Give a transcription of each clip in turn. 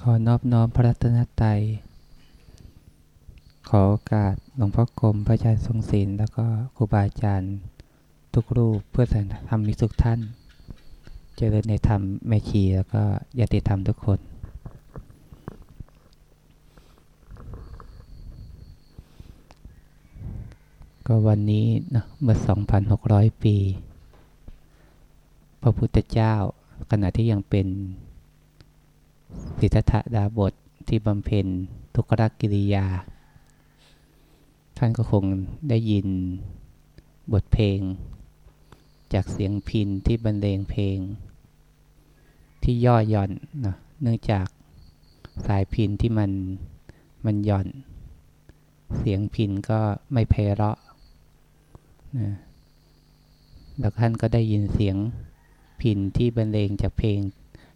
ขอนอบน้อมพระรัตนตรัย ขอโอกาสหลวงพ่อกรมพระอาจารย์ทรงศิลแล้วก็ครูบาอาจารย์ทุกรูปเพื่อสันธรรมมิสุขท่าน เจริญในธรรมแม่ชีแล้วก็ญาติธรรมทุกคนก็วันนี้นะเมื่อ 2,600 ปี พระพุทธเจ้าขณะที่ยังเป็น สิทธัตดาบทที่บำเพ็ญทุกขกิริยา ท่านก็คงได้ยินบทเพลง จากเสียงพินที่บรรเลงเพลง ที่ย่อหย่อนนะเนื่องจากสายพินที่มันมันหย่อน เสียงพินก็ไม่ไพเราะนะแล้วท่านก็ได้ยินเสียงพินที่บรรเลงจากเพลง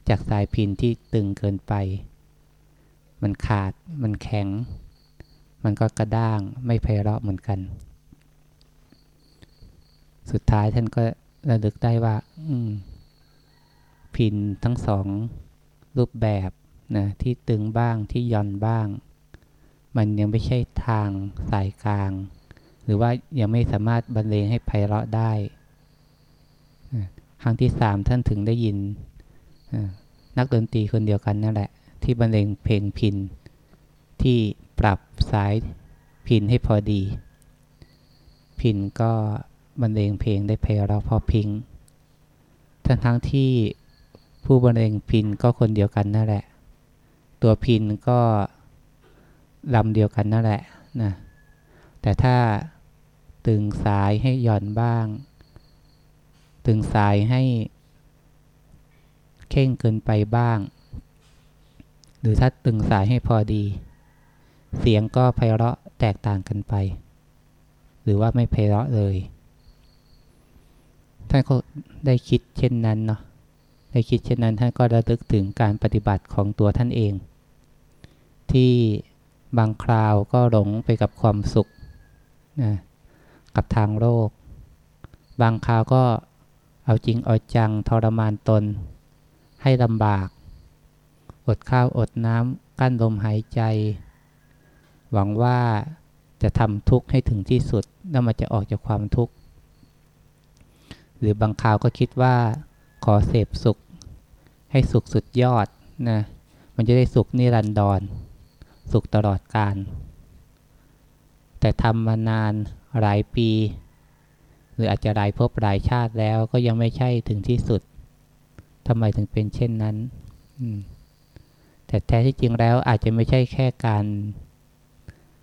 จากสายพินที่ตึงเกินไป มันขาด มันแข็ง มันก็กระด้างไม่ไพเราะเหมือนกัน สุดท้ายท่านก็ระลึกได้ว่า อืม พินทั้งสองรูปแบบนะที่ตึงบ้างที่ย่อนบ้าง มันยังไม่ใช่ทางสายกลาง หรือว่ายังไม่สามารถบรรเลงให้ไพเราะได้ครั้งที่สามท่านถึงได้ยิน นักดนตรีคนเดียวกันนั่นแหละ ที่บรรเลงเพลงพินที่ปรับสายพินให้พอดี พินก็บรรเลงเพลงได้เพลเราพอพิงทั้งทั้งที่ผู้บรรเลงพินก็คนเดียวกันนั่นแหละ ตัวพินก็ลำเดียวกันนั่นแหละนะแต่ถ้าตึงสายให้หย่อนบ้าง ตึงสายให้ เข่งเกินไปบ้าง หรือถ้าตึงสายให้พอดี เสียงก็ไพเราะแตกต่างกันไป หรือว่าไม่ไพเราะเลย ท่านก็ได้คิดเช่นนั้นเนาะได้คิดเช่นนั้นท่านก็ระลึกถึงการปฏิบัติของตัวท่านเอง ที่บางคราวก็หลงไปกับความสุขนะกับทางโลก บางคราวก็เอาจริงเอาจังทรมานตน ให้ลำบาก อดข้าวอดน้ำกั้นลมหายใจ หวังว่าจะทำทุกข์ให้ถึงที่สุดแล้วมันจะออกจากความทุกข์ หรือบางคราวก็คิดว่าขอเสพสุข ให้สุขสุดยอดนะมันจะได้สุขนิรันดร สุขตลอดกาลแต่ทำมานานหลายปี หรืออาจจะหลายภพหลายชาติแล้วก็ยังไม่ใช่ถึงที่สุด ทำไมถึงเป็นเช่นนั้นแต่แท้ที่จริงแล้วอาจจะไม่ใช่แค่การ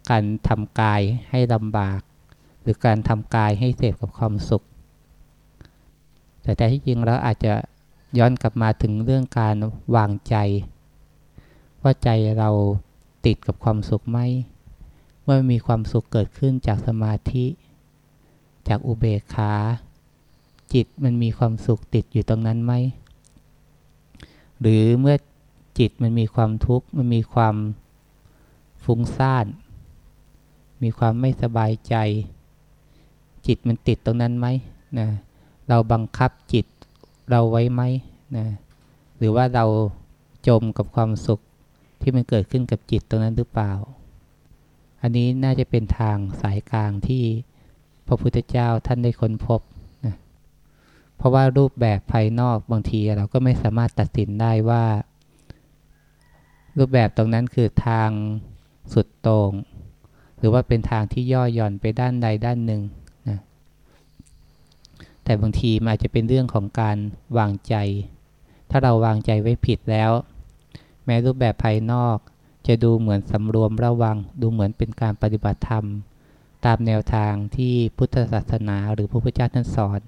การทำกายให้ลำบาก หรือการทำกายให้เสพกับความสุข แต่แท้ที่จริงแล้วอาจจะย้อนกลับมาถึงเรื่องการวางใจ ว่าใจเราติดกับความสุขไหมเมื่อมีความสุขเกิดขึ้นจากสมาธิ จากอุเบกขา จิตมันมีความสุขติดอยู่ตรงนั้นไหม หรือเมื่อจิตมันมีความทุกข์ มันมีความฟุ้งซ่าน มีความไม่สบายใจ จิตมันติดตรงนั้นไหมนะเราบังคับจิตเราไว้ไหมนะหรือว่าเราจมกับความสุขที่มันเกิดขึ้นกับจิตตรงนั้นหรือเปล่า อันนี้น่าจะเป็นทางสายกลางที่พระพุทธเจ้าท่านได้ค้นพบ เพราะว่ารูปแบบภายนอกบางทีเราก็ไม่สามารถตัดสินได้ว่า รูปแบบตรงนั้นคือทางสุดโต่งหรือว่าเป็นทางที่ย่อหย่อนไปด้านใดด้านหนึ่งนะแต่บางทีมันอาจจะเป็นเรื่องของการวางใจ ถ้าเราวางใจไว้ผิดแล้ว แม้รูปแบบภายนอกจะดูเหมือนสำรวมระวัง ดูเหมือนเป็นการปฏิบัติธรรม ตามแนวทางที่พุทธศาสนาหรือพระพุทธเจ้าท่านสอน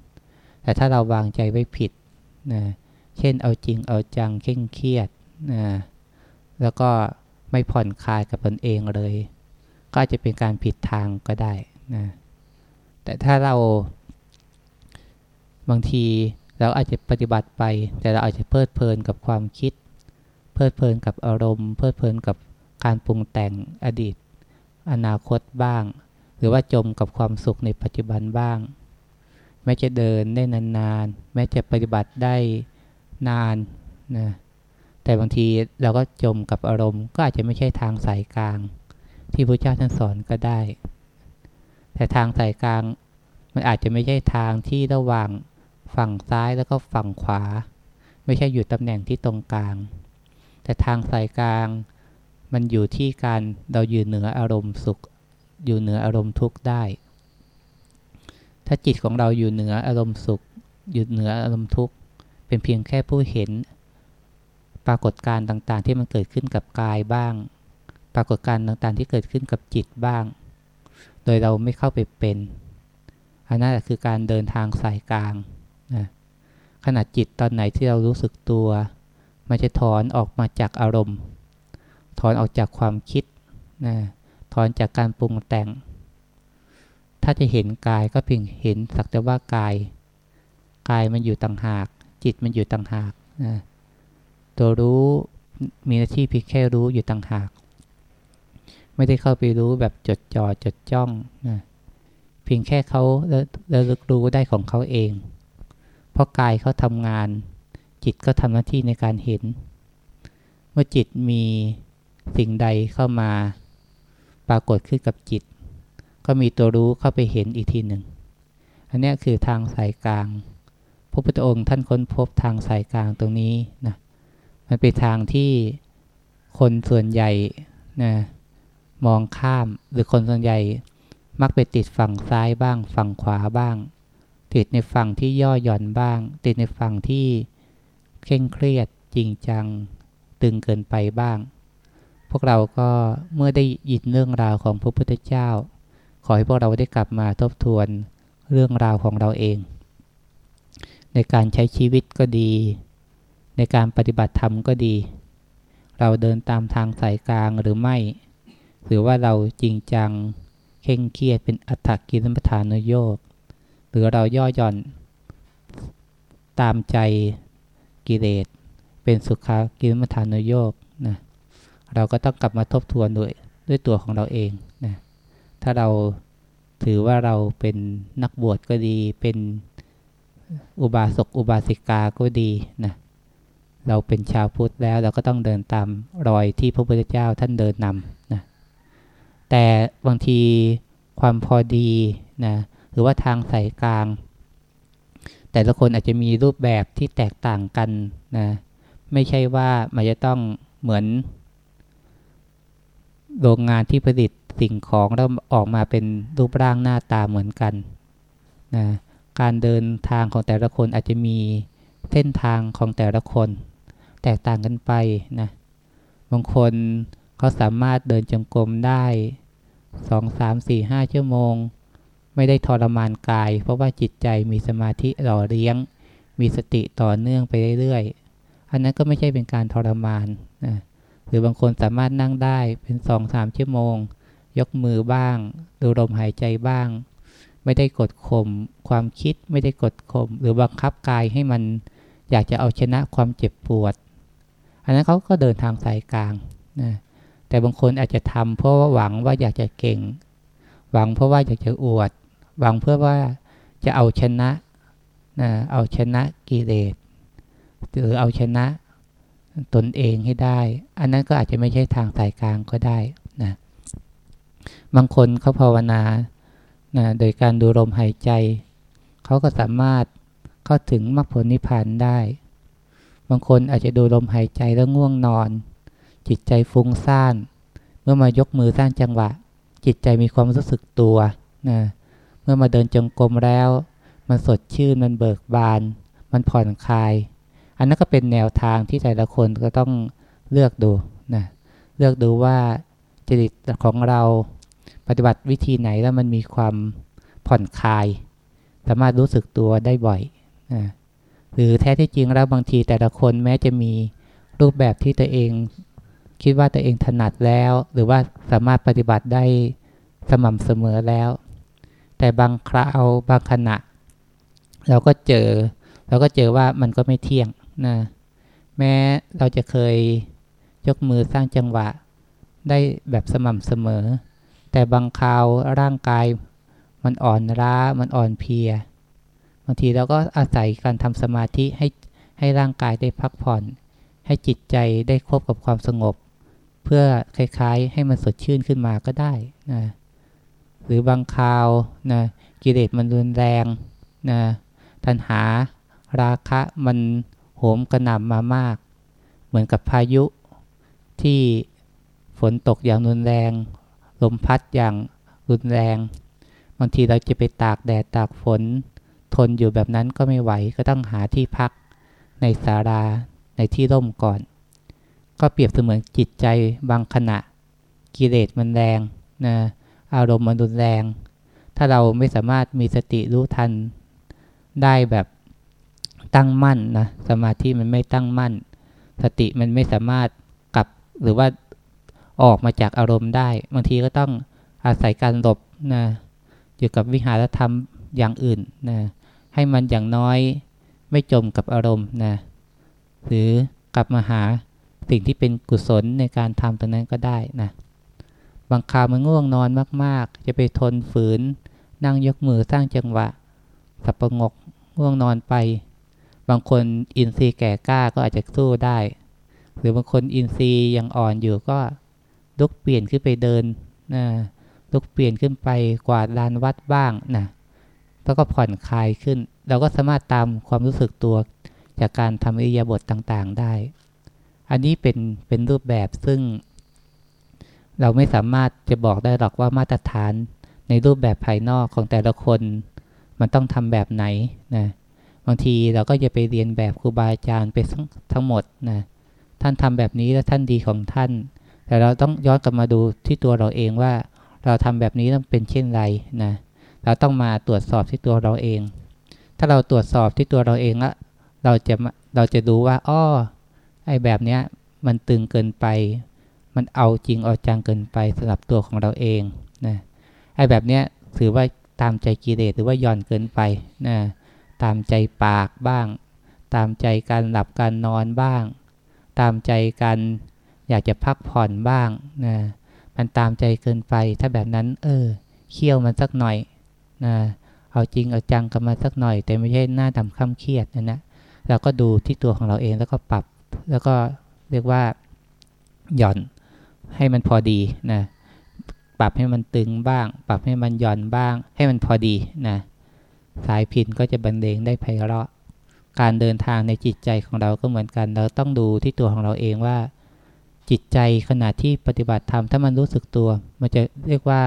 แต่ถ้าเราวางใจไว้ผิดนะเช่นเอาจริงเอาจังเคร่งเครียดนะแล้วก็ไม่ผ่อนคลายกับตนเองเลย ก็จะเป็นการผิดทางก็ได้นะแต่ถ้าเราบางทีเราอาจจะปฏิบัติไป แต่เราอาจจะเพลิดเพลินกับความคิด เพลิดเพลินกับอารมณ์ เพลิดเพลินกับการปรุงแต่งอดีต อนาคตบ้าง หรือว่าจมกับความสุขในปัจจุบันบ้าง แม้จะเดินได้นานๆ แม้จะปฏิบัติได้นานนะแต่บางทีเราก็จมกับอารมณ์ ก็อาจจะไม่ใช่ทางสายกลาง ที่พระเจ้าท่านสอนก็ได้ แต่ทางสายกลางมันอาจจะไม่ใช่ทางที่ระหว่างฝั่งซ้ายแล้วก็ฝั่งขวา ไม่ใช่อยู่ตำแหน่งที่ตรงกลาง แต่ทางสายกลางมันอยู่ที่การเราอยู่เหนืออารมณ์สุข อยู่เหนืออารมณ์ทุกข์ได้ ถ้าจิตของเราอยู่เหนืออารมณ์สุข อยู่เหนืออารมณ์ทุกข์ เป็นเพียงแค่ผู้เห็น ปรากฏการณ์ต่างๆ ที่มันเกิดขึ้นกับกายบ้าง ปรากฏการณ์ต่างๆ ที่เกิดขึ้นกับจิตบ้าง โดยเราไม่เข้าไปเป็น อันนั้นคือการเดินทางสายกลางนะขณะจิตตอนไหนที่เรารู้สึกตัว มันจะถอนออกมาจากอารมณ์ ถอนออกจากความคิดนะถอนจากการปรุงแต่ง ถ้าจะเห็นกายก็เพียงเห็นสักแต่ว่ากาย กายมันอยู่ต่างหาก จิตมันอยู่ต่างหากนะตัวรู้มีหน้าที่เพียงแค่รู้อยู่ต่างหาก ไม่ได้เข้าไปรู้แบบจดจ่อจดจ้องนะเพียงแค่เขาระลึกรู้ได้ของเขาเอง เพราะกายเขาทำงาน จิตก็ทำหน้าที่ในการเห็น เมื่อจิตมีสิ่งใดเข้ามา ปรากฏขึ้นกับจิต ก็มีตัวรู้เข้าไปเห็นอีกทีหนึ่ง อันนี้คือทางสายกลาง พระพุทธองค์ท่านค้นพบทางสายกลางตรงนี้นะ มันเป็นทางที่คนส่วนใหญ่นะมองข้ามหรือคนส่วนใหญ่มักไปติดฝั่งซ้ายบ้าง ฝั่งขวาบ้าง ติดในฝั่งที่ย่อหย่อนบ้าง ติดในฝั่งที่เคร่งเครียดจริงจังตึงเกินไปบ้าง พวกเราก็เมื่อได้ยินเรื่องราวของพระพุทธเจ้า อให้พวกเราได้กลับมาทบทวนเรื่องราวของเราเอง ในการใช้ชีวิตก็ดี ในการปฏิบัติธรรมก็ดี เราเดินตามทางสายกลางหรือไม่ หรือว่าเราจริงจังเข่งเครียดเป็นอัตถกิลมัฐานโยกหรือเราย่อหย่อน ตามใจกิเลสเป็นสุขากิลมัฐานโยกนะเราก็ต้องกลับมาทบทวนด้วยด้วยตัวของเราเองนะ ถ้าเราถือว่าเราเป็นนักบวชก็ดี เป็นอุบาสกอุบาสิกาก็ดีนะเราเป็นชาวพุทธแล้วเราก็ต้องเดินตามรอยที่พระพุทธเจ้าท่านเดินนำนะแต่บางทีความพอดีนะหรือว่าทางสายกลาง แต่ละคนอาจจะมีรูปแบบที่แตกต่างกันนะไม่ใช่ว่ามันจะต้องเหมือนโรงงานที่ผลิต สิ่งของแล้วออกมาเป็นรูปร่างหน้าตาเหมือนกันนะการเดินทางของแต่ละคนอาจจะมีเส้นทางของแต่ละคน แตกต่างกันไปนะบางคนเขาสามารถเดินจงกรมได้สองสามสี่ห้าชั่วโมง ไม่ได้ทรมานกาย เพราะว่าจิตใจมีสมาธิหล่อเลี้ยง มีสติต่อเนื่องไปเรื่อยๆ อันนั้นก็ไม่ใช่เป็นการทรมานนะหรือบางคนสามารถนั่งได้เป็นสองสามชั่วโมง ยกมือบ้าง ดูลมหายใจบ้าง ไม่ได้กดข่มความคิดไม่ได้กดข่มหรือบังคับกายให้มันอยากจะเอาชนะความเจ็บปวด อันนั้นเขาก็เดินทางสายกลางนะแต่บางคนอาจจะทำเพราะว่าหวังว่าอยากจะเก่ง หวังเพราะว่าอยากจะอวด หวังเพื่อว่าจะเอาชนะนะเอาชนะกิเลสหรือเอาชนะตนเองให้ได้ อันนั้นก็อาจจะไม่ใช่ทางสายกลางก็ได้ บางคนเขาภาวนานะโดยการดูลมหายใจ เขาก็สามารถเข้าถึงมรรคผลนิพพานได้ บางคนอาจจะดูลมหายใจแล้วง่วงนอน จิตใจฟุ้งซ่าน เมื่อมายกมือสร้างจังหวะ จิตใจมีความรู้สึกตัวนะเมื่อมาเดินจงกรมแล้ว มันสดชื่นมันเบิกบาน มันผ่อนคลาย อันนั้นก็เป็นแนวทางที่แต่ละคนก็ต้องเลือกดูนะเลือกดูว่าจริตของเรา ปฏิบัติวิธีไหนแล้วมันมีความผ่อนคลาย สามารถรู้สึกตัวได้บ่อยนะหรือแท้ที่จริงแล้วบางทีแต่ละคนแม้จะมีรูปแบบที่ตัวเอง คิดว่าตัวเองถนัดแล้ว หรือว่าสามารถปฏิบัติได้สม่ำเสมอแล้ว แต่บางคราวบางขณะ เราก็เจอเราก็เจอว่ามันก็ไม่เที่ยงนะแม้เราจะเคยยกมือสร้างจังหวะได้แบบสม่ำเสมอ แต่บางคราวร่างกายมันอ่อนล้ามันอ่อนเพลีย บางทีเราก็อาศัยการทำสมาธิให้ให้ร่างกายได้พักผ่อน ให้จิตใจได้คบกับความสงบ เพื่อคล้ายๆ ให้มันสดชื่นขึ้นมาก็ได้นะหรือบางคราวนะกิเลสมันรุนแรงนะตัณหาราคะมันโหมกระหน่ำมามาก เหมือนกับพายุที่ฝนตกอย่างรุนแรง ลมพัดอย่างรุนแรง บางทีเราจะไปตากแดดตากฝน ทนอยู่แบบนั้นก็ไม่ไหวก็ต้องหาที่พัก ในศาลาในที่ร่มก่อน ก็เปรียบเสมือนจิตใจบางขณะ กิเลสมันแรงนะอารมณ์มันรุนแรง ถ้าเราไม่สามารถมีสติรู้ทัน ได้แบบตั้งมั่นนะสมาธิมันไม่ตั้งมั่น สติมันไม่สามารถกลับหรือว่า ออกมาจากอารมณ์ได้ บางทีก็ต้องอาศัยการหลบนะอยู่กับวิหารธรรมอย่างอื่นนะให้มันอย่างน้อยไม่จมกับอารมณ์นะหรือกลับมาหาสิ่งที่เป็นกุศลในการทำตรงนั้นก็ได้นะบางคราวมันง่วงนอนมาก ๆ จะไปทนฝืน นั่งยกมือสร้างจังหวะ สับประงกง่วงนอนไป บางคนอินทรีย์แก่กล้าก็อาจจะสู้ได้ หรือบางคนอินทรีย์ยังอ่อนอยู่ก็ ลุกเปลี่ยนขึ้นไปเดินนะลุกเปลี่ยนขึ้นไปกวาดลานวัดบ้างนะแล้วก็ผ่อนคลายขึ้น เราก็สามารถตามความรู้สึกตัวจากการทำอิริยาบถต่างๆได้ อันนี้เป็นเป็นรูปแบบซึ่ง เราไม่สามารถจะบอกได้หรอกว่ามาตรฐานในรูปแบบภายนอกของแต่ละคน มันต้องทำแบบไหนนะบางทีเราก็จะไปเรียนแบบครูบาอาจารย์ไปทั้งหมดนะท่านทำแบบนี้แล้วท่านดีของท่าน แต่เราต้องย้อนกลับมาดูที่ตัวเราเองว่า เราทำแบบนี้ต้องเป็นเช่นไรนะเราต้องมาตรวจสอบที่ตัวเราเอง ถ้าเราตรวจสอบที่ตัวเราเองละเราจะเราจะดูว่าอ้อไอ้แบบเนี้ยมันตึงเกินไป มันเอาจริงเอาจังเกินไปสำหรับตัวของเราเองนะไอ้แบบเนี้ยถือว่าตามใจกิเลสหรือว่าย่อนเกินไปนะตามใจปากบ้าง ตามใจการหลับการนอนบ้าง ตามใจการ อยากจะพักผ่อนบ้างนะมันตามใจเกินไป ถ้าแบบนั้น เออเคี่ยวมันสักหน่อยนะเอาจริงเอาจังกันมาสักหน่อย แต่ไม่ใช่หน้าดำข้ามเครียดนะนะเราก็ดูที่ตัวของเราเองแล้วก็ปรับแล้วก็เรียกว่าหย่อนให้มันพอดีนะปรับให้มันตึงบ้าง ปรับให้มันหย่อนบ้าง ให้มันพอดีนะสายพินก็จะบรรเลงได้ไพเราะ การเดินทางในจิตใจของเราก็เหมือนกัน เราต้องดูที่ตัวของเราเองว่า จิตใจขณะที่ปฏิบัติธรรมถ้ามันรู้สึกตัว มันจะเรียกว่า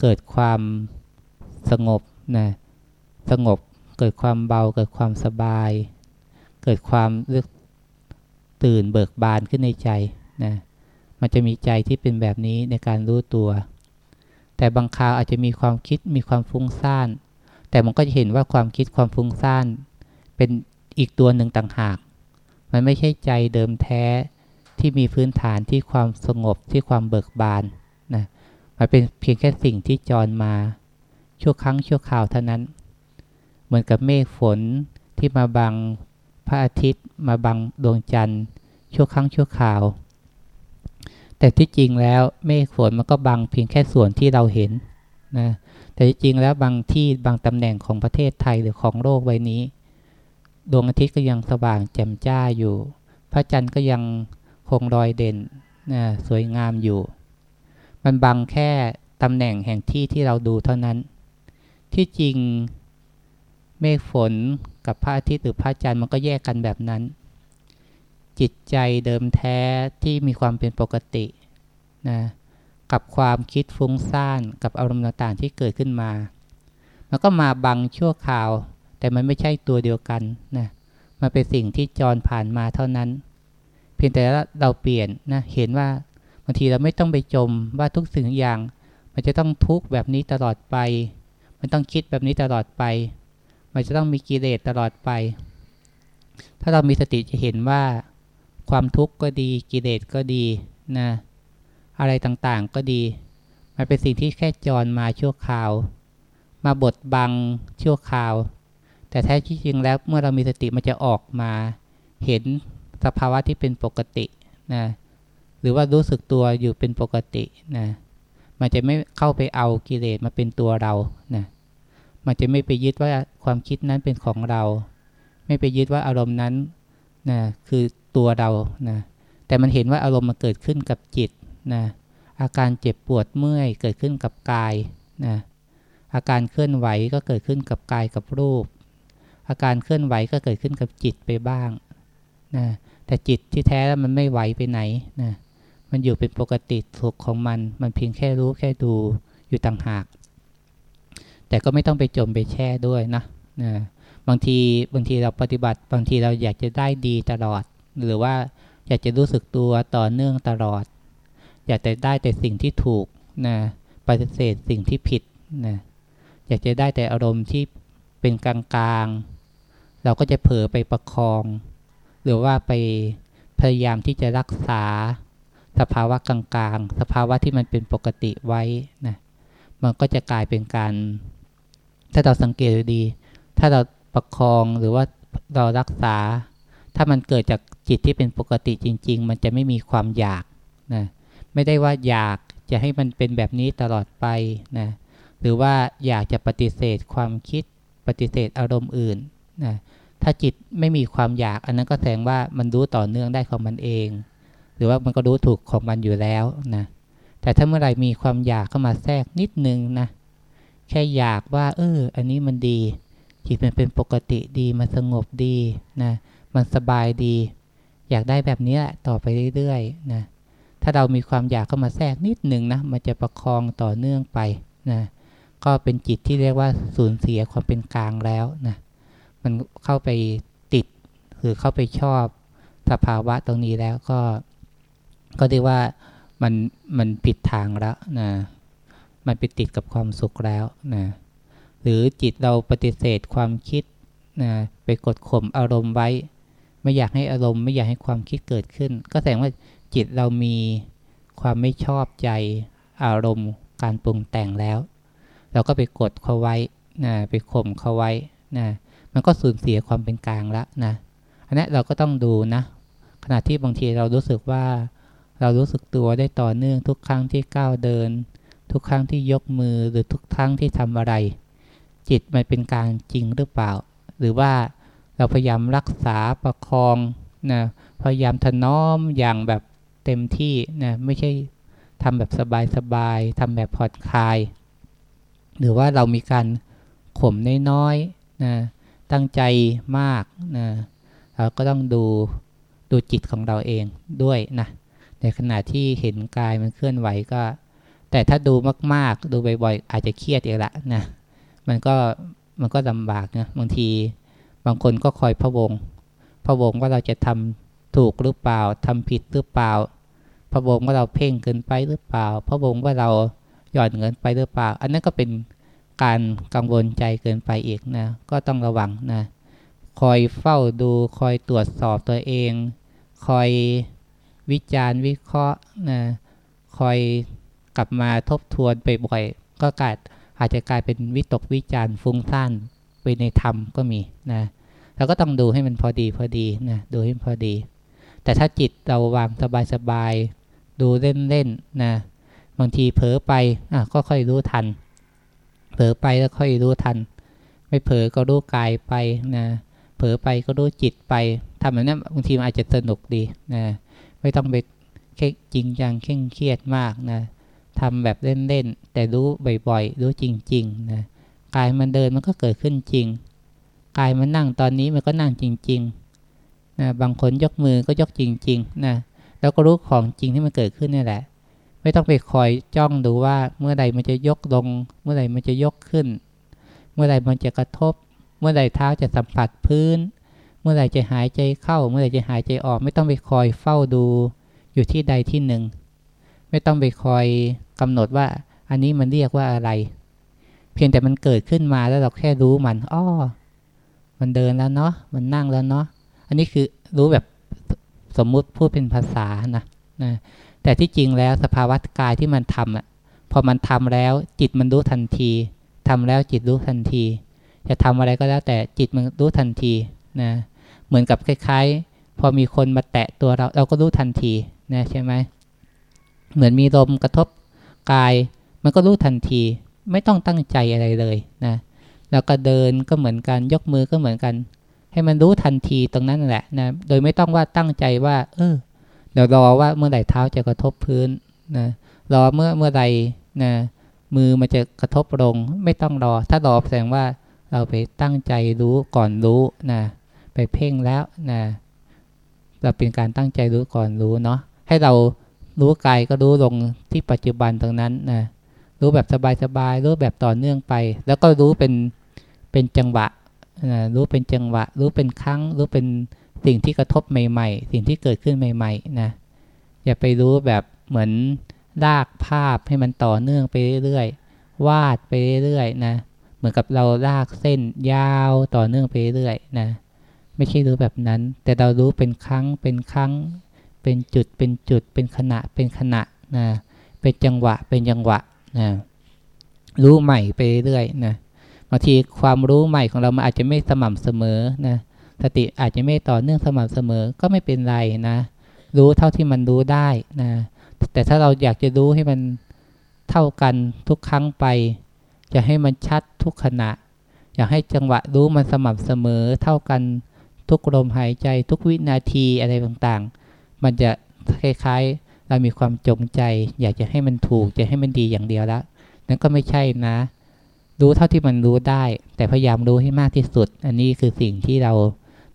เกิดความสงบนะสงบเกิดความเบา เกิดความสบาย เกิดความเลือกตื่นเบิกบานขึ้นในใจนะมันจะมีใจที่เป็นแบบนี้ในการรู้ตัว แต่บางคราวอาจจะมีความคิดมีความฟุ้งซ่าน แต่มันก็จะเห็นว่าความคิดความฟุ้งซ่านเป็นอีกตัวหนึ่งต่างหาก มันไม่ใช่ใจเดิมแท้ ที่มีพื้นฐานที่ความสงบที่ความเบิกบานนะมันเป็นเพียงแค่สิ่งที่จรมาชั่วครั้งชั่วคราวเท่านั้น เหมือนกับเมฆฝนที่มาบังพระอาทิตย์ มาบังดวงจันทร์ ชั่วครั้งชั่วคราว แต่ที่จริงแล้วเมฆฝนมันก็บังเพียงแค่ส่วนที่เราเห็นนะแต่จริงแล้วบางที่บางตำแหน่งของประเทศไทยหรือของโลกใบนี้ ดวงอาทิตย์ก็ยังสว่างแจ่มจ้าอยู่ พระจันทร์ก็ยัง คงรอยเด่นนะสวยงามอยู่ มันบังแค่ตำแหน่งแห่งที่ที่เราดูเท่านั้น ที่จริงเมฆฝนกับพระอาทิตย์หรือพระจันทร์มันก็แยกกันแบบนั้น จิตใจเดิมแท้ที่มีความเป็นปกตินะกับความคิดฟุ้งซ่านกับอารมณ์ต่างๆที่เกิดขึ้นมา มันก็มาบังชั่วคราว แต่มันไม่ใช่ตัวเดียวกันนะมันเป็นสิ่งที่จรผ่านมาเท่านั้น พียงแต่เราเปลี่ยนนะเห็นว่าบางทีเราไม่ต้องไปจมว่าทุกสิ่งอย่าง มันจะต้องทุกข์แบบนี้ตลอดไป มันต้องคิดแบบนี้ตลอดไป มันจะต้องมีกิเลสตลอดไป ถ้าเรามีสติจะเห็นว่าความทุกข์ก็ดีกิเลสก็ดีนะอะไรต่างๆก็ดี มันเป็นสิ่งที่แค่จรมาชั่วคราว มาบดบังชั่วคราว แต่แท้จริงแล้วเมื่อเรามีสติมันจะออกมา เห็น สภาวะที่เป็นปกตินะหรือว่ารู้สึกตัวอยู่เป็นปกตินะมันจะไม่เข้าไปเอากิเลสมาเป็นตัวเรานะมันจะไม่ไปยึดว่าความคิดนั้นเป็นของเรา ไม่ไปยึดว่าอารมณ์นั้นนะคือตัวเรานะแต่มันเห็นว่าอารมณ์มันเกิดขึ้นกับจิตนะอาการเจ็บปวดเมื่อยเกิดขึ้นกับกายนะอาการเคลื่อนไหวก็เกิดขึ้นกับกายกับรูป อาการเคลื่อนไหวก็เกิดขึ้นกับจิตไปบ้างนะ แต่จิตที่แท้แล้วมันไม่ไหวไปไหนนะมันอยู่เป็นปกติสุขของมัน มันเพียงแค่รู้แค่ดูอยู่ต่างหาก แต่ก็ไม่ต้องไปจมไปแช่ด้วยนะนะบางทีบางทีเราปฏิบัติ บางทีเราอยากจะได้ดีตลอด หรือว่าอยากจะรู้สึกตัวต่อเนื่องตลอด อยากจะได้แต่สิ่งที่ถูกนะปฏิเสธสิ่งที่ผิดนะอยากจะได้แต่อารมณ์ที่เป็นกลางๆ เราก็จะเผลอไปประคอง หรือว่าไปพยายามที่จะรักษาสภาวะกลางๆ สภาวะที่มันเป็นปกติไว้นะมันก็จะกลายเป็นการ ถ้าเราสังเกตดี ถ้าเราประคองหรือว่าเรารักษา ถ้ามันเกิดจากจิตที่เป็นปกติจริง ๆ มันจะไม่มีความอยากนะไม่ได้ว่าอยากจะให้มันเป็นแบบนี้ตลอดไปนะหรือว่าอยากจะปฏิเสธความคิดปฏิเสธอารมณ์อื่นนะ ถ้าจิตไม่มีความอยาก อันนั้นก็แสดงว่ามันรู้ต่อเนื่องได้ของมันเอง หรือว่ามันก็รู้ถูกของมันอยู่แล้วนะแต่ถ้าเมื่อไหร่มีความอยากเข้ามาแทรกนิดนึงนะแค่อยากว่า เออ อันนี้มันดี จิตมันเป็นปกติดีมันสงบดีนะมันสบายดี อยากได้แบบนี้แหละต่อไปเรื่อยๆนะถ้าเรามีความอยากเข้ามาแทรกนิดหนึ่งนะ มันจะประคองต่อเนื่องไปนะ ก็เป็นจิตที่เรียกว่าสูญเสียความเป็นกลางแล้วนะ มันเข้าไปติดหรือเข้าไปชอบสภาวะตรงนี้แล้วก็ ก็เรียกว่ามันมันผิดทางแล้วนะมันไปติดกับความสุขแล้วนะหรือจิตเราปฏิเสธความคิดนะไปกดข่มอารมณ์ไว้ ไม่อยากให้อารมณ์ไม่อยากให้ความคิดเกิดขึ้น ก็แสดงว่าจิตเรามีความไม่ชอบใจอารมณ์การปรุงแต่งแล้ว เราก็ไปกดเขาไว้นะไปข่มเขาไว้นะ มันก็สูญเสียความเป็นกลางล้วนะอันนี้เราก็ต้องดูนะ ขณะที่บางทีเรารู้สึกว่า เรารู้สึกตัวได้ต่อเนื่องทุกครั้งที่ก้าวเดิน ทุกครั้งที่ยกมือหรือทุกครั้งที่ทำอะไร จิตมันเป็นกลางจริงหรือเปล่า หรือว่าเราพยายามรักษาประคองนะพยายามถนอมอย่างแบบเต็มที่นะไม่ใช่ทำแบบสบายๆทำแบบผ่อนคลาย หรือว่าเรามีการข่มน้อยๆนะ ตั้งใจมากนะเราก็ต้องดูดูจิตของเราเองด้วยนะในขณะที่เห็นกายมันเคลื่อนไหวก็ แต่ถ้าดูมาก ๆ ดูบ่อยๆอาจจะเครียดอีกละนะมันก็มันก็ลำบากนะบางทีบางคนก็คอยพะวงพะวงว่าเราจะทำถูกหรือเปล่าทำผิดหรือเปล่าพะวงว่าเราเพ่งเกินไปหรือเปล่าพะวงว่าเราหย่อนเงินไปหรือเปล่า อันนั้นก็เป็น การกังวลใจเกินไปอีกนะ ก็ต้องระวังนะ คอยเฝ้าดูคอยตรวจสอบตัวเอง คอยวิจารณ์วิเคราะห์นะคอยกลับมาทบทวนไปบ่อยก็กลายอาจจะกลายเป็นวิตกวิจารณ์ฟุ้งซ่านไปในธรรมก็มีนะเราก็ต้องดูให้มันพอดีพอดีนะดูให้พอดี แต่ถ้าจิตเราวางสบายๆดูเล่นๆนะบางทีเผลอไปอะก็ค่อยรู้ทัน ลอไปแล้วค่อยรู้ทัน ไม่เผลอก็รู้กายไปนะเผลอไปก็รู้จิตไปทำแบบนี้บางทีมันอาจจะสนุกดีนะไม่ต้องไปเคจริงจังเคร่งเครียดมากนะทำแบบเล่นๆแต่รู้บ่อยๆรู้จริงๆนะกายมันเดินมันก็เกิดขึ้นจริง กายมันนั่งตอนนี้มันก็นั่งจริงๆนะบางคนยกมือก็ยกจริงๆนะแล้วก็รู้ของจริงที่มันเกิดขึ้นนี่แหละ ไม่ต้องไปคอยจ้องดูว่าเมื่อใดมันจะยกลง เมื่อใดมันจะยกขึ้น เมื่อใดมันจะกระทบ เมื่อใดเท้าจะสัมผัสพื้น เมื่อใดจะหายใจเข้า เมื่อใดจะหายใจออก ไม่ต้องไปคอยเฝ้าดูอยู่ที่ใดที่หนึ่ง ไม่ต้องไปคอยกำหนดว่า อันนี้มันเรียกว่าอะไร เพียงแต่มันเกิดขึ้นมาแล้วเราแค่รู้มันอ้อมันเดินแล้วเนาะมันนั่งแล้วเนาะอันนี้คือรู้แบบสมมุติพูดเป็นภาษานะนะ แต่ที่จริงแล้วสภาวะกายที่มันทำอะพอมันทำแล้วจิตมันรู้ทันทีทำแล้วจิตรู้ทันที จะทำอะไรก็แล้วแต่จิตมันรู้ทันทีนะเหมือนกับคล้าย ๆ พอมีคนมาแตะตัวเราเราก็รู้ทันทีนะใช่ไหมเหมือนมีลมกระทบกาย มันก็รู้ทันที ไม่ต้องตั้งใจอะไรเลยนะแล้วก็เดินก็เหมือนกันยกมือก็เหมือนกัน ให้มันรู้ทันทีตรงนั้นแหละนะโดยไม่ต้องว่าตั้งใจว่า เออ เดี๋ยวรอว่าเมื่อไหร่เท้าจะกระทบพื้นนะรอเมื่อเมื่อไหร่นะมือมันจะกระทบลง ไม่ต้องรอ ถ้ารอแสดงว่าเราไปตั้งใจรู้ก่อนรู้นะไปเพ่งแล้วนะเราเป็นการตั้งใจรู้ก่อนรู้เนาะให้เรารู้กายก็รู้ลงที่ปัจจุบันตรงนั้นนะรู้แบบสบายๆรู้แบบต่อเนื่องไป แล้วก็รู้เป็นเป็นจังหวะนะรู้เป็นจังหวะ รู้เป็นครั้ง รู้เป็น สิ่งที่กระทบใหม่ ๆ สิ่งที่เกิดขึ้นใหม่ ๆ นะ อย่าไปรู้แบบเหมือนลากภาพให้มันต่อเนื่องไปเรื่อยๆ วาดไปเรื่อยๆ นะ เหมือนกับเราลากเส้นยาวต่อเนื่องไปเรื่อยๆ นะ ไม่ใช่รู้แบบนั้น แต่เรารู้เป็นครั้ง เป็นครั้ง เป็นจุด เป็นจุด เป็นขณะ เป็นขณะ นะ เป็นจังหวะ เป็นจังหวะ นะ รู้ใหม่ไปเรื่อยๆ นะ บางทีความรู้ใหม่ของเรามันอาจจะไม่สม่ำเสมอ นะ สติอาจจะไม่ต่อเนื่องสม่ำเสมอก็ไม่เป็นไรนะ รู้เท่าที่มันรู้ได้นะ แต่ถ้าเราอยากจะรู้ให้มันเท่ากันทุกครั้งไป จะให้มันชัดทุกขณะ อยากให้จังหวะรู้มันสม่ำเสมอเท่ากันทุกลมหายใจทุกวินาทีอะไรต่างๆ มันจะคล้ายๆ เรามีความจงใจ อยากจะให้มันถูกจะให้มันดีอย่างเดียวล้วนั่นก็ไม่ใช่นะ รู้เท่าที่มันรู้ได้ แต่พยายามรู้ให้มากที่สุด อันนี้คือสิ่งที่เรา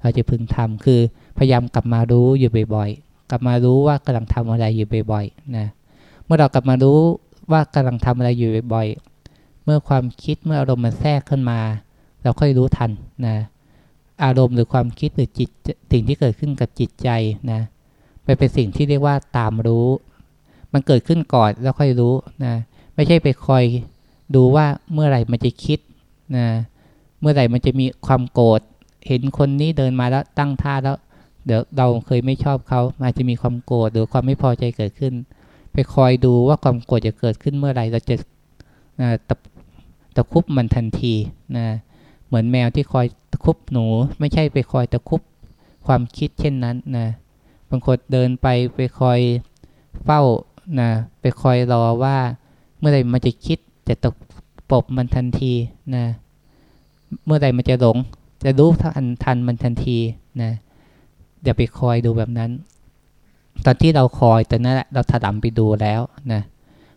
เราจะพึงทำคือพยายามกลับมารู้อยู่บ่อยๆ กลับมารู้ว่ากำลังทำอะไรอยู่บ่อยๆนะเมื่อเรากลับมารู้ว่ากำลังทำอะไรอยู่บ่อยๆ เมื่อความคิดเมื่ออารมณ์มันแทรกขึ้นมา เราค่อยรู้ทันนะอารมณ์หรือความคิดหรือจิตสิ่งที่เกิดขึ้นกับจิตใจนะไปเป็นสิ่งที่เรียกว่าตามรู้ มันเกิดขึ้นก่อนแล้วค่อยรู้นะไม่ใช่ไปคอยดูว่าเมื่อไหร่มันจะคิดนะเมื่อไหร่มันจะมีความโกรธ เห็นคนนี้เดินมาแล้วตั้งท่าแล้ว เดี๋ยวเราเคยไม่ชอบเขาอาจจะมีความโกรธหรือความไม่พอใจเกิดขึ้น ไปคอยดูว่าความโกรธจะเกิดขึ้นเมื่อไหร่เราจะนะตะตะคุบมันทันทีนะเหมือนแมวที่คอยตะคุบหนู ไม่ใช่ไปคอยตะคุบความคิดเช่นนั้นนะบางคนเดินไปไปคอยเฝ้านะไปคอยรอว่าเมื่อไหร่มันจะคิดจะตกปบมันทันทีนะเมื่อใดมันจะหลง จะรู้ทันทันมันทันทีนะอย่าไปคอยดูแบบนั้น ตอนที่เราคอยตอนนั้นเราถลำไปดูแล้วนะ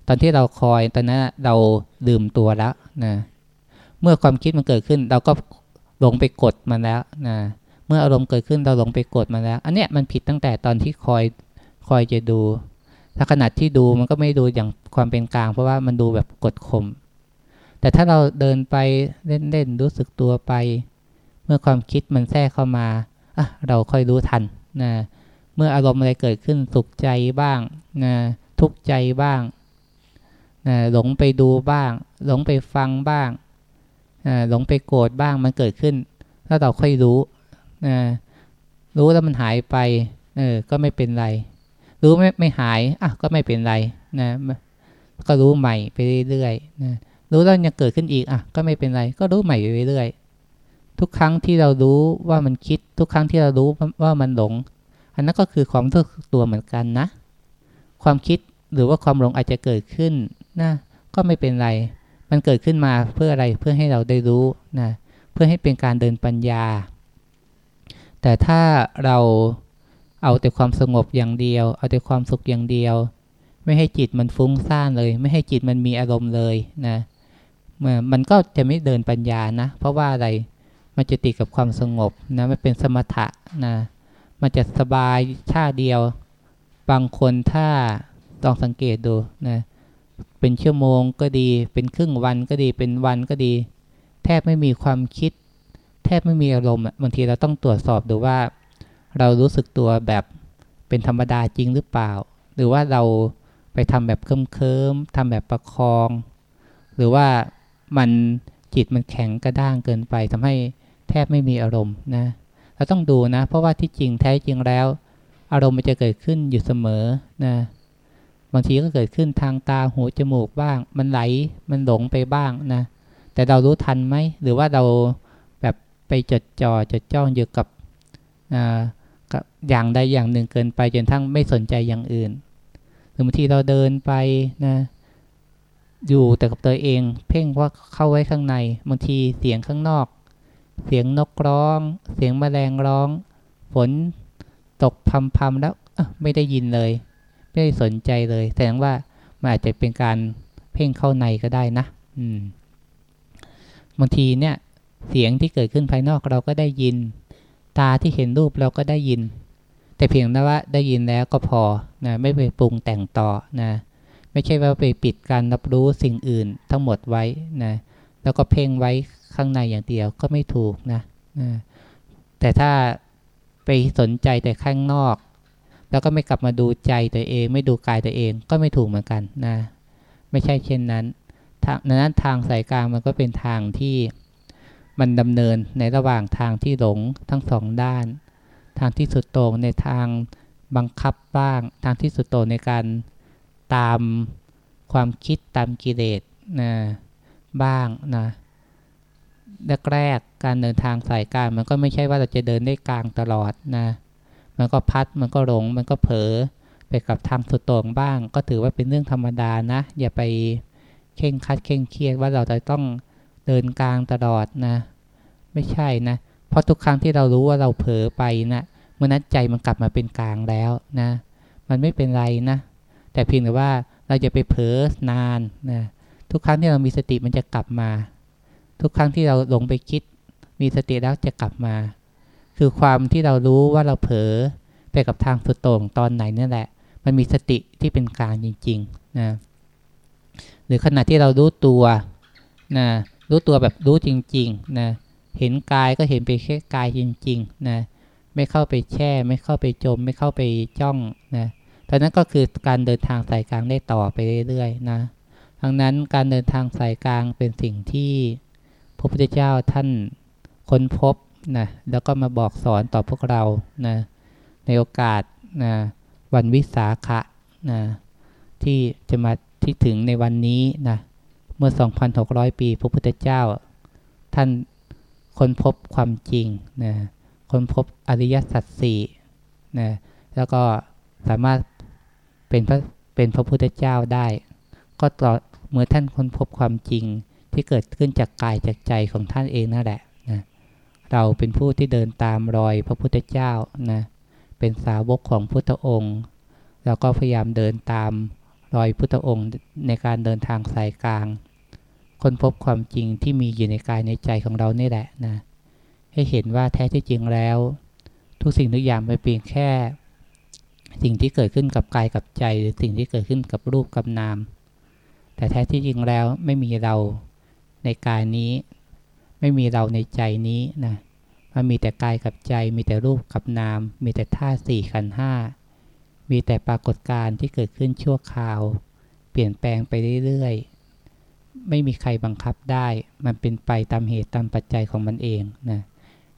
ตอนที่เราคอยตอนนั้นเราลืมตัวแล้วนะเมื่อความคิดมันเกิดขึ้น เราก็ลงไปกดมันแล้วนะเมื่ออารมณ์เกิดขึ้นเราลงไปกดมันแล้ว อันเนี้ยมันผิดตั้งแต่ตอนที่คอยคอยจะดู ถ้าขนาดที่ดูมันก็ไม่ดูอย่างความเป็นกลาง เพราะว่ามันดูแบบกดข่มแต่ถ้าเราเดินไปเล่นๆรู้สึกตัวไป เมื่อความคิดมันแทรกเข้ามาอะเราค่อยรู้ทันนะเมื่ออารมณ์อะไรเกิดขึ้นสุขใจบ้างนะทุกข์ใจบ้างนะหลงไปดูบ้าง หลงไปฟังบ้างนะหลงไปโกรธบ้างมันเกิดขึ้น ถ้าเราค่อยรู้นะรู้แล้วมันหายไปเออก็ไม่เป็นไร รู้ไม่ไม่หายอะก็ไม่เป็นไรนะก็รู้ใหม่ไปเรื่อยๆนะรู้แล้วยังเกิดขึ้นอีกอะก็ไม่เป็นไร ก็รู้ใหม่ไปเรื่อย ทุกครั้งที่เรารู้ว่ามันคิด ทุกครั้งที่เรารู้ว่ามันหลง อันนั้นก็คือความรู้ตัวเหมือนกันนะ ความคิดหรือว่าความหลงอาจจะเกิดขึ้นนะก็ไม่เป็นไร มันเกิดขึ้นมาเพื่ออะไรเพื่อให้เราได้รู้นะเพื่อให้เป็นการเดินปัญญา แต่ถ้าเราเอาแต่ความสงบอย่างเดียว เอาแต่ความสุขอย่างเดียว ไม่ให้จิตมันฟุ้งซ่านเลย ไม่ให้จิตมันมีอารมณ์เลยนะมันก็จะไม่เดินปัญญานะ เพราะว่าอะไร มันจะติดกับความสงบนะมันเป็นสมถะนะมันจะสบายชาเดียว บางคนถ้าลองสังเกตดูนะเป็นชั่วโมงก็ดี เป็นครึ่งวันก็ดีเป็นวันก็ดี แทบไม่มีความคิด แทบไม่มีอารมณ์บางทีเราต้องตรวจสอบดูว่า เรารู้สึกตัวแบบเป็นธรรมดาจริงหรือเปล่า หรือว่าเราไปทำแบบเคิมๆทำแบบประคอง หรือว่ามันจิตมันแข็งกระด้างเกินไปทำให้ แทบไม่มีอารมณ์นะเราต้องดูนะ เพราะว่าที่จริงแท้จริงแล้ว อารมณ์มันจะเกิดขึ้นอยู่เสมอนะบางทีก็เกิดขึ้นทางตาหูจมูกบ้าง มันไหลมันหลงไปบ้างนะ แต่เรารู้ทันไหมหรือว่าเราแบบไปจดจ่อจดจ้องอยู่กับอย่างใดอย่างหนึ่งเกินไปจนทั้งไม่สนใจอย่างอื่น หรือบางทีเราเดินไปนะอยู่แต่กับตัวเอง เพ่งว่าเข้าไว้ข้างในบางทีเสียงข้างนอก เสียงนกร้อง เสียงแมลงร้อง ฝนตกพำๆแล้วไม่ได้ยินเลย ไม่ได้สนใจเลย แสดงว่ามันอาจจะเป็นการเพ่งเข้าในก็ได้นะ อืม บางทีเนี่ย เสียงที่เกิดขึ้นภายนอกเราก็ได้ยิน ตาที่เห็นรูปเราก็ได้ยิน แต่เพียงแต่ว่าได้ยินแล้วก็พอนะไม่ไปปรุงแต่งต่อนะ ไม่ใช่ว่าไปปิดการรับรู้สิ่งอื่นทั้งหมดไว้นะ แล้วก็เพ่งไว้ ข้างในอย่างเดียวก็ไม่ถูกนะแต่ถ้าไปสนใจแต่ข้างนอก แล้วก็ไม่กลับมาดูใจตัวเอง ไม่ดูกายตัวเองก็ไม่ถูกเหมือนกันนะ ไม่ใช่เช่นนั้นทางนั้นทางสายกลางมันก็เป็นทางที่มันดำเนินในระหว่างทางที่หลงทั้งสองด้าน ทางที่สุดโต่งในทางบังคับบ้าง ทางที่สุดโต่งในการตามความคิดตามกิเลสนะบ้างนะ แรกๆการเดินทางสายกลางมันก็ไม่ใช่ว่าเราจะเดินได้กลางตลอดนะ มันก็พัดมันก็หลง มันก็เผลอไปกับทางสุดโต่งบ้าง ก็ถือว่าเป็นเรื่องธรรมดานะ อย่าไปเข่งคัดเข่งเครียดว่าเราจะต้องเดินกลางตลอดนะ ไม่ใช่นะ เพราะทุกครั้งที่เรารู้ว่าเราเผลอไปนะเมื่อนั้นใจมันกลับมาเป็นกลางแล้วนะ มันไม่เป็นไรนะ แต่เพียงแต่ว่าเราจะไปเผลอนานนะทุกครั้งที่เรามีสติมันจะกลับมา ทุกครั้งที่เราลงไปคิด มีสติแล้วจะกลับมา คือความที่เรารู้ว่าเราเผลอไปกับทางสุดโต่งตอนไหนนี่แหละ มันมีสติที่เป็นกลางจริงๆนะหรือขณะที่เรารู้ตัวนะรู้ตัวแบบรู้จริงๆนะเห็นกายก็เห็นไปแค่กายจริงๆนะไม่เข้าไปแช่ ไม่เข้าไปจม ไม่เข้าไปจ้องนะตอนนั้นก็คือการเดินทางสายกลางได้ต่อไปเรื่อยๆนะดังนั้นการเดินทางสายกลางเป็นสิ่งที่ พระพุทธเจ้าท่านค้นพบนะแล้วก็มาบอกสอนต่อพวกเรานะในโอกาสนะวันวิสาขะนะที่จะมาที่ถึงในวันนี้นะเมื่อ 2,600 ปี พระพุทธเจ้า ท่านค้นพบความจริงนะค้นพบอริยสัจสี่นะแล้วก็สามารถเป็นพระเป็นพระพุทธเจ้าได้ ก็ต่อเมื่อท่านค้นพบความจริง ที่เกิดขึ้นจากกายจากใจของท่านเองนั่นแหละนะเราเป็นผู้ที่เดินตามรอยพระพุทธเจ้านะเป็นสาวกของพุทธองค์แล้วก็พยายามเดินตามรอยพุทธองค์ในการเดินทางสายกลางค้นพบความจริงที่มีอยู่ในกายในใจของเรานี่แหละนะให้เห็นว่าแท้ที่จริงแล้ว ทุกสิ่งทุกอย่างเป็นเพียงแค่ สิ่งที่เกิดขึ้นกับกายกับใจ หรือสิ่งที่เกิดขึ้นกับรูปกับนาม แต่แท้ที่จริงแล้วไม่มีเรา ในกายนี้ ไม่มีเราในใจนี้นะมันมีแต่กายกับใจ มีแต่รูปกับนาม มีแต่ธาสี่ขันห้ามีแต่ปรากฏการณ์ที่เกิดขึ้นชั่วคราว เปลี่ยนแปลงไปเรื่อยๆ ไม่มีใครบังคับได้ มันเป็นไปตามเหตุตามปัจจัยของมันเองนะ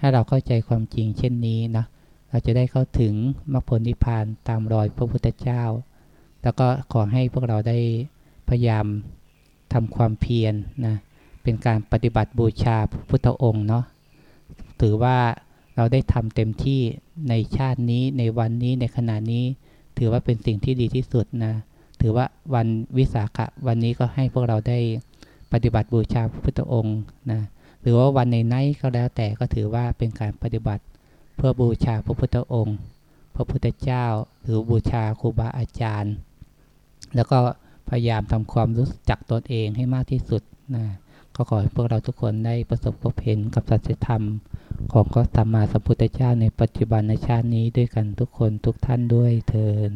ถ้าเราเข้าใจความจริงเช่นนี้นะเราจะได้เข้าถึงมรรคผลนิพพานตามรอยพระพุทธเจ้า แล้วก็ขอให้พวกเราได้พยายามทำความเพียรนนะ เป็นการปฏิบัติบูชาพระพุทธองค์เนาะถือว่าเราได้ทำเต็มที่ในชาตินี้ในวันนี้ในขณะนี้ ถือว่าเป็นสิ่งที่ดีที่สุดนะถือว่าวันวิสาขะวันนี้ก็ให้พวกเราได้ปฏิบัติบูชาพระพุทธองค์นะหรือว่าวันในไนก็แล้วแต่ก็ถือว่าเป็นการปฏิบัติเพื่อบูชาพระพุทธองค์ พระพุทธเจ้า หรือบูชาครูบาอาจารย์ แล้วก็พยายามทำความรู้จักตนเองให้มากที่สุดนะ ก็ขอให้พวกเราทุกคนได้ประสบพบเห็นกับสัจธรรม ของก็สัมมาสัมพุทธเจ้าในปัจจุบันในชาตินี้ด้วยกันทุกคนทุกท่านด้วยเทอ